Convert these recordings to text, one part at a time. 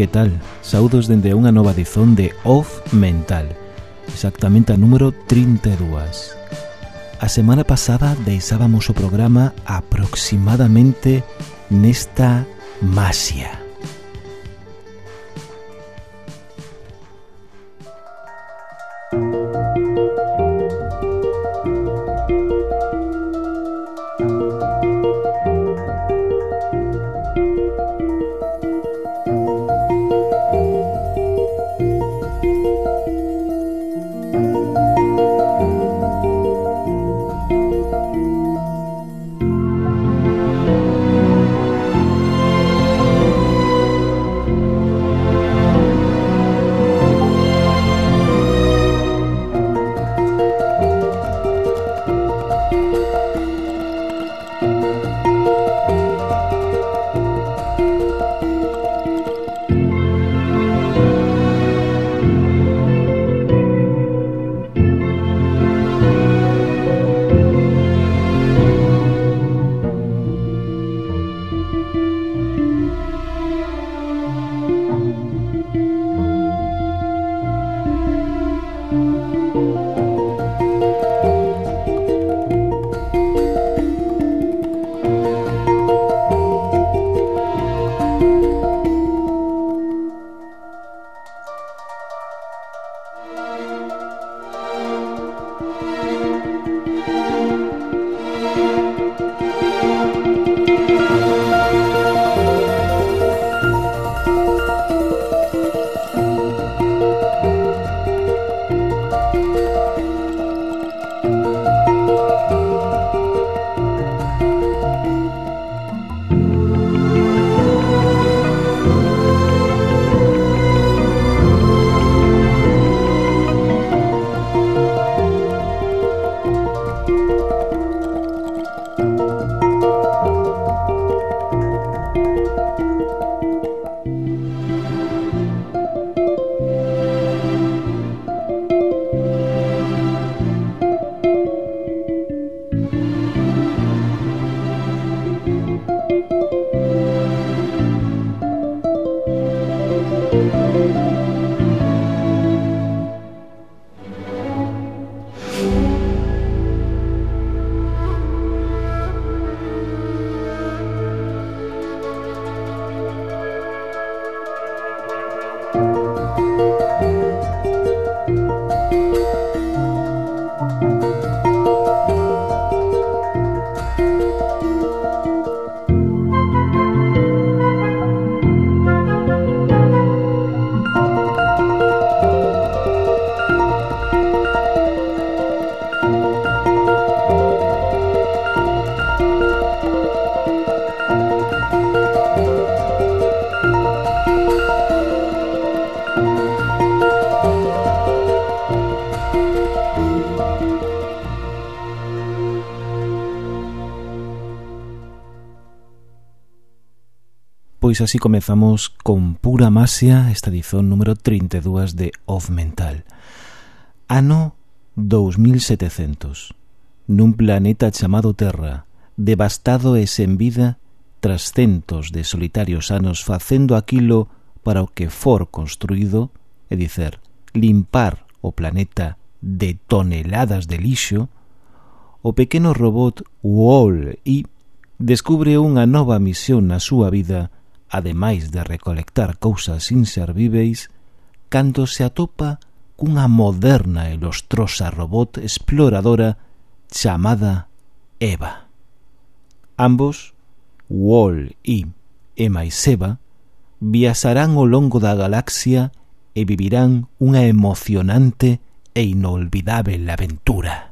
que tal? Saudos dende unha nova edición de Off Mental, exactamente a número 32. A semana pasada deixábamos o programa aproximadamente nesta masia. Pois así comezamos con Pura Masia esta edición número 32 de Off Mental. Ano 2700. Nun planeta chamado Terra, devastado e sen vida, tras centos de solitarios anos facendo aquilo para o que for construído, e dicer, limpar o planeta de toneladas de lixo, o pequeno robot Wall-E descubre unha nova misión na súa vida ademais de recolectar cousas inservíveis, cando se atopa cunha moderna e lustrosa robot exploradora chamada Eva. Ambos, Wall e e máis Eva, viaxarán ao longo da galaxia e vivirán unha emocionante e inolvidable aventura.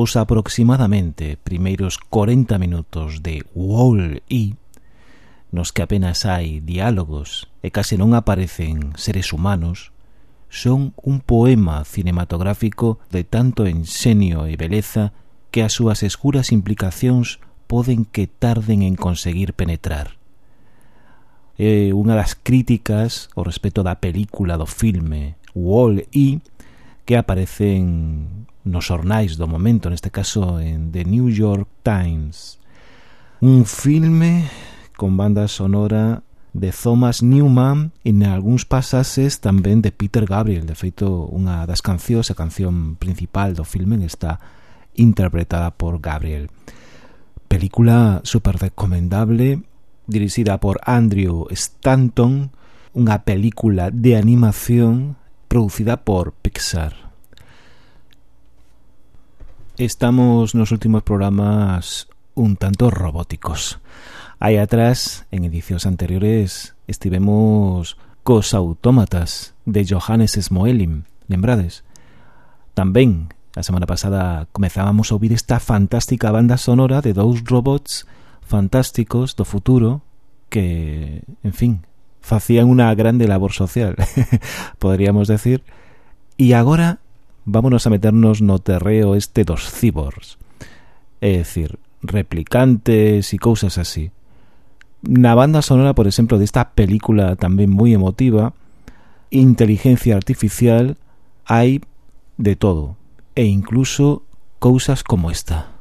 os aproximadamente primeiros 40 minutos de Wall-E, nos que apenas hai diálogos e case non aparecen seres humanos, son un poema cinematográfico de tanto enxenio e beleza que as súas escuras implicacións poden que tarden en conseguir penetrar. É unha das críticas ao respecto da película do filme Wall-E que aparecen nos xornais do momento, neste caso en The New York Times. Un filme con banda sonora de Thomas Newman e en algúns pasaxes tamén de Peter Gabriel. De feito, unha das cancións, a canción principal do filme está interpretada por Gabriel. Película super recomendable, dirixida por Andrew Stanton, unha película de animación producida por Pixar. Estamos nos últimos programas un tanto robóticos. Aí atrás, en edicións anteriores, estivemos cos autómatas de Johannes Smoelim, lembrades? Tamén, a semana pasada, comezábamos a ouvir esta fantástica banda sonora de dous robots fantásticos do futuro que, en fin, facían unha grande labor social, poderíamos decir. E agora vámonos a meternos no terreo este dos cyborgs. É dicir, replicantes e cousas así. Na banda sonora, por exemplo, desta película tamén moi emotiva, inteligencia artificial, hai de todo, e incluso cousas como esta.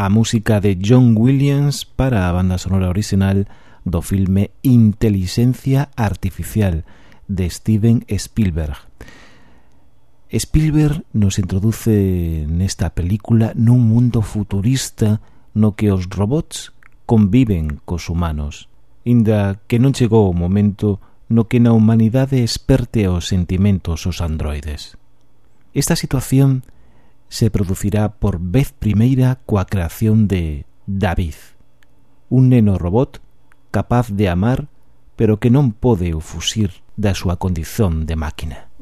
a música de John Williams para a banda sonora original do filme Inteligencia Artificial de Steven Spielberg. Spielberg nos introduce nesta película nun mundo futurista no que os robots conviven cos humanos, inda que non chegou o momento no que na humanidade esperte os sentimentos os androides. Esta situación é se producirá por vez primeira coa creación de David, un neno robot capaz de amar pero que non pode ofusir da súa condición de máquina.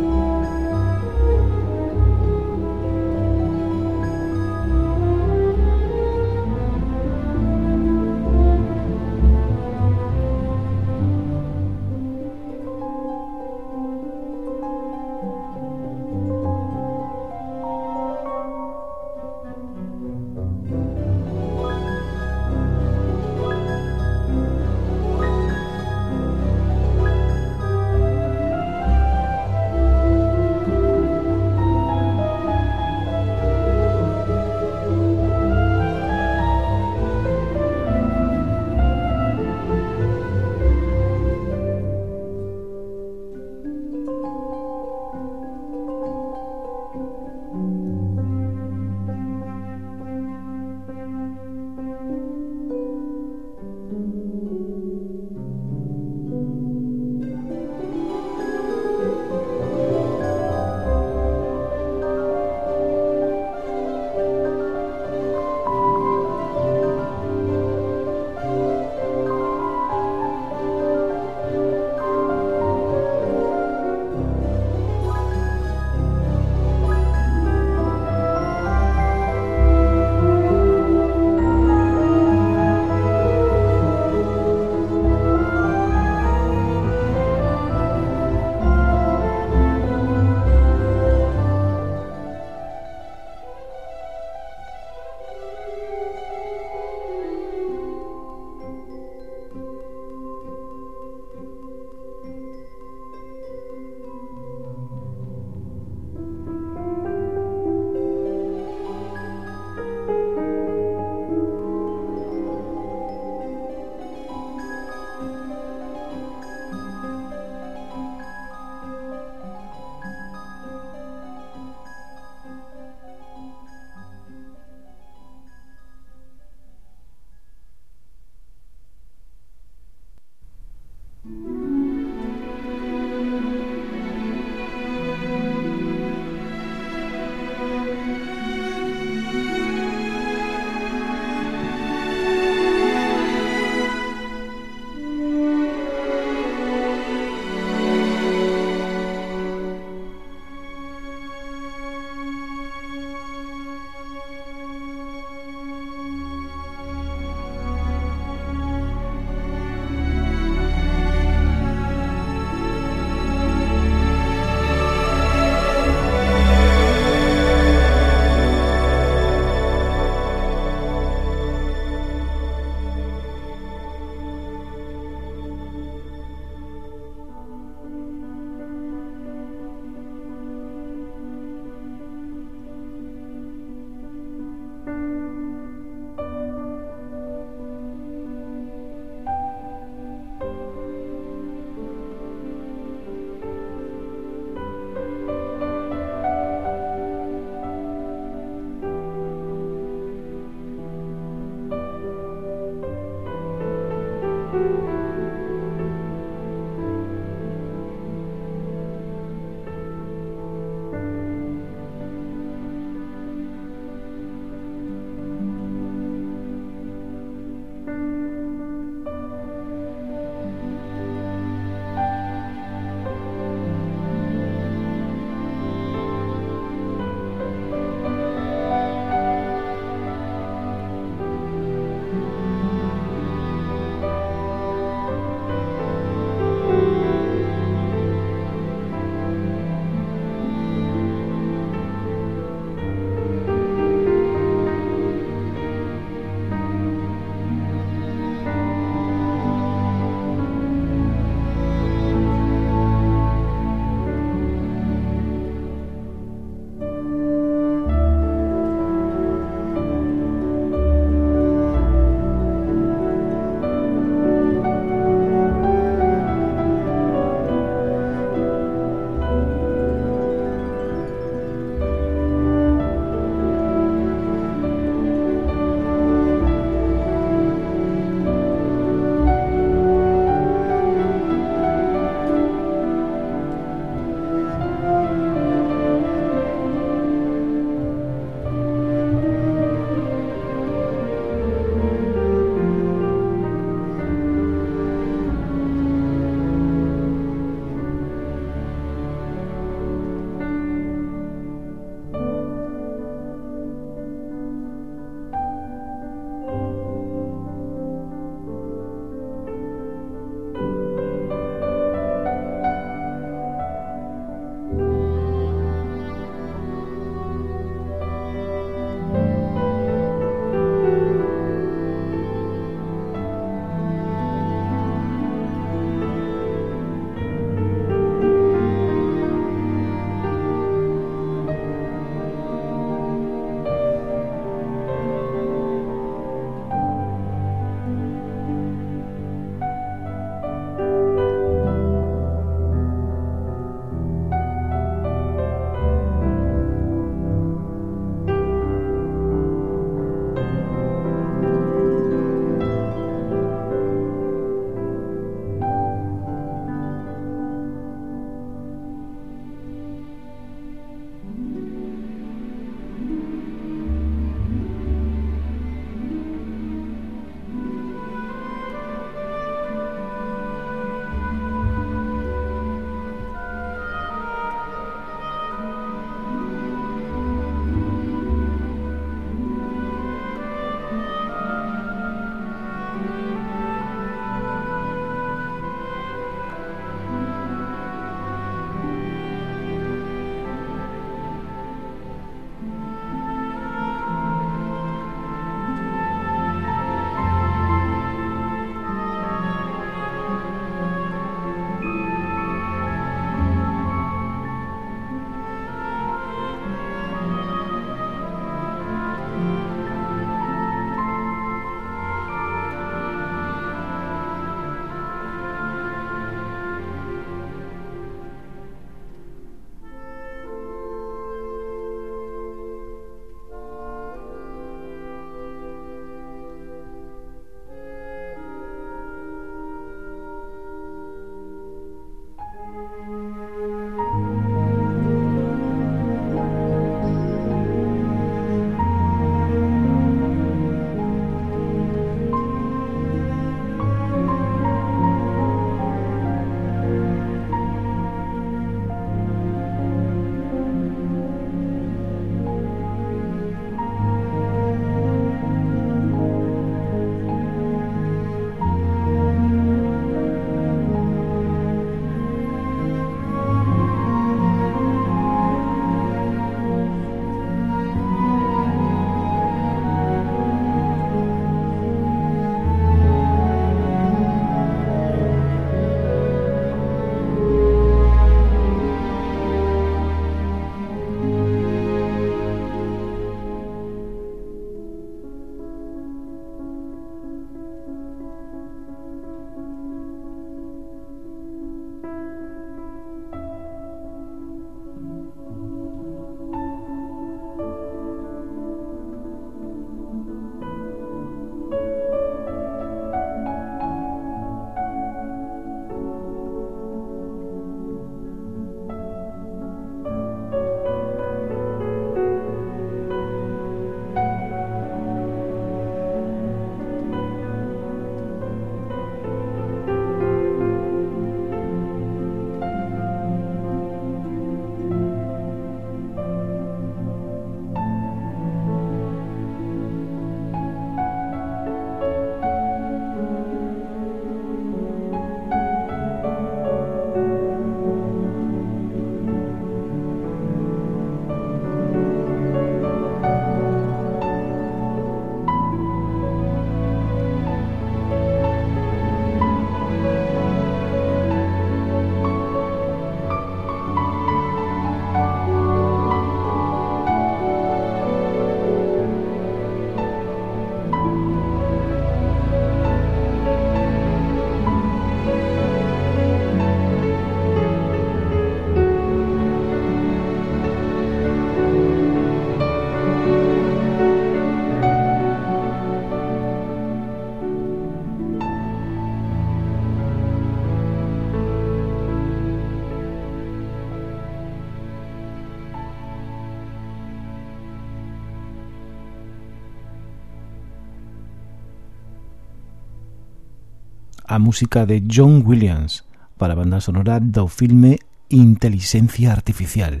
a música de John Williams para a banda sonora do filme Inteligencia Artificial.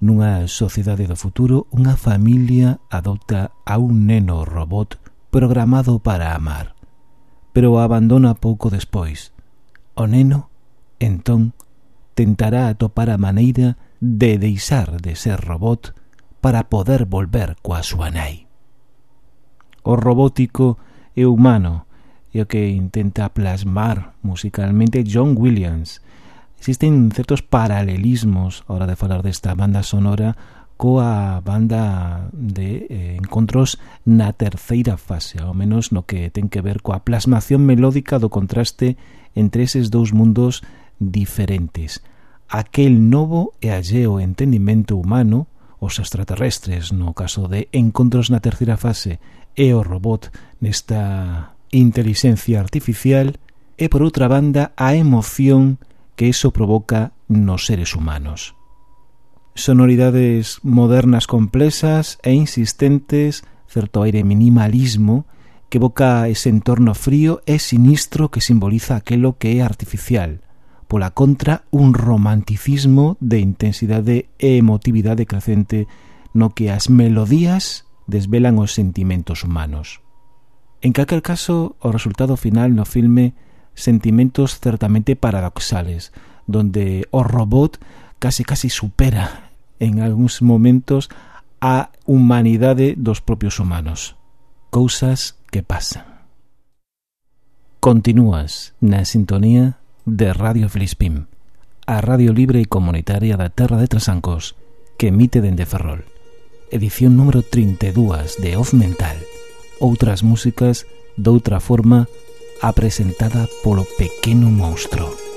Nunha sociedade do futuro, unha familia adopta a un neno robot programado para amar, pero o abandona pouco despois. O neno, entón, tentará atopar a maneira de deixar de ser robot para poder volver coa súa nai. O robótico e humano e o que intenta plasmar musicalmente John Williams. Existen certos paralelismos a hora de falar desta banda sonora coa banda de eh, encontros na terceira fase, ao menos no que ten que ver coa plasmación melódica do contraste entre eses dous mundos diferentes. Aquel novo e alleo entendimento humano, os extraterrestres no caso de encontros na terceira fase e o robot nesta inteligencia artificial e, por outra banda, a emoción que eso provoca nos seres humanos. Sonoridades modernas complexas e insistentes, certo aire minimalismo, que evoca ese entorno frío e sinistro que simboliza aquelo que é artificial, pola contra un romanticismo de intensidade e emotividade crecente no que as melodías desvelan os sentimentos humanos. En calquer caso, o resultado final no filme sentimentos certamente paradoxales, donde o robot case case supera en algúns momentos a humanidade dos propios humanos. Cousas que pasan. Continúas na sintonía de Radio Filispín, a radio libre e comunitaria da Terra de Trasancos, que emite dende Ferrol. Edición número 32 de Off Mental outras músicas doutra forma apresentada polo pequeno monstro.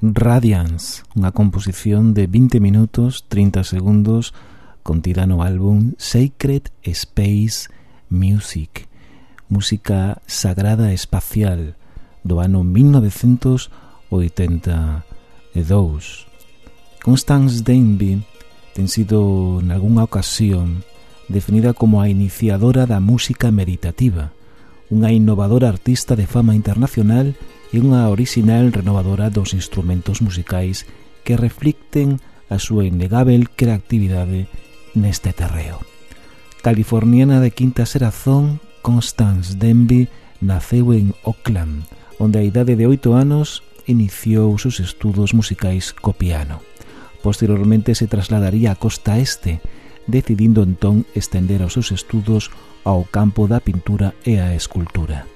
Radiance, unha composición de 20 minutos 30 segundos contida no álbum Sacred Space Music, música sagrada espacial do ano 1982. Constance Denby ten sido nalgúnha ocasión definida como a iniciadora da música meditativa, unha innovadora artista de fama internacional e e unha orixinal renovadora dos instrumentos musicais que reflicten a súa innegável creatividade neste terreo. Californiana de quinta serazón, Constance Denby naceu en Oakland, onde a idade de oito anos iniciou os seus estudos musicais co piano. Posteriormente se trasladaría a costa este, decidindo entón estender os seus estudos ao campo da pintura e a escultura.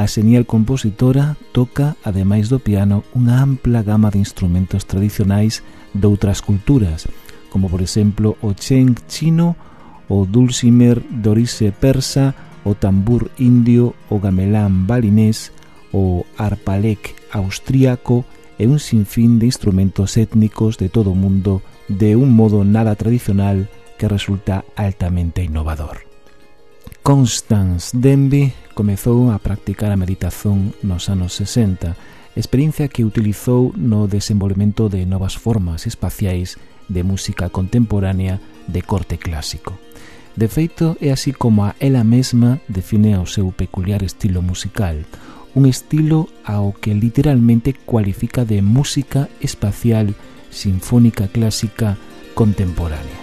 A senial compositora toca, ademais do piano, unha ampla gama de instrumentos tradicionais de outras culturas, como por exemplo o cheng chino, o dulcimer dorise persa, o tambur indio, o gamelán balinés, o arpalec austríaco e un sinfín de instrumentos étnicos de todo o mundo de un modo nada tradicional que resulta altamente innovador. Constance Denby comezou a practicar a meditación nos anos 60, experiencia que utilizou no desenvolvemento de novas formas espaciais de música contemporánea de corte clásico. De feito, é así como a ela mesma define o seu peculiar estilo musical, un estilo ao que literalmente cualifica de música espacial sinfónica clásica contemporánea.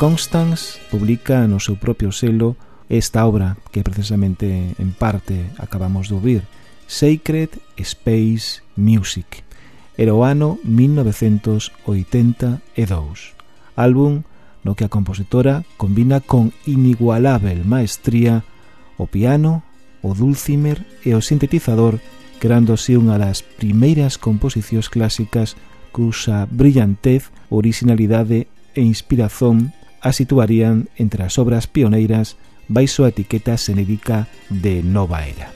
Constance publica no seu propio selo esta obra que precisamente en parte acabamos de ouvir, Sacred Space Music. Era o ano 1982, álbum no que a compositora combina con inigualável maestría o piano, o dulcimer e o sintetizador, creando así unha das primeiras composicións clásicas cuxa brillantez, originalidade e inspiración a situarían entre as obras pioneiras baixo a etiqueta xenérica de Nova Era.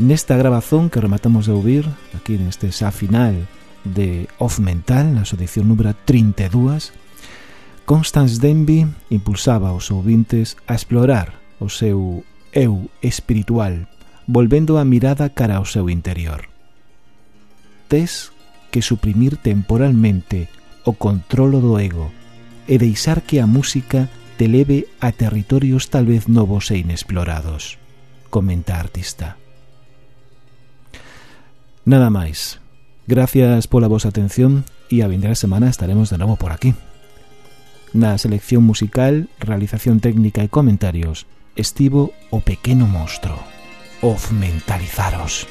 Nesta grabazón que rematamos de ouvir, aquí neste xa final de Off Mental, na súa edición número 32, Constance Denby impulsaba os ouvintes a explorar o seu eu espiritual, volvendo a mirada cara ao seu interior. Tes que suprimir temporalmente o controlo do ego, e deixar que a música te leve a territorios tal vez novos e inexplorados. Comenta a artista. Nada máis. Gracias pola vosa atención e a vindeira semana estaremos de novo por aquí. Na selección musical, realización técnica e comentarios, estivo o pequeno monstro. Of mentalizaros.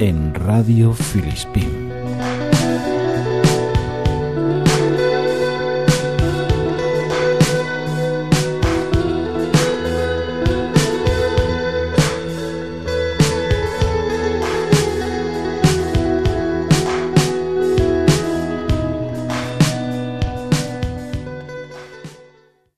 En Radio Filispín.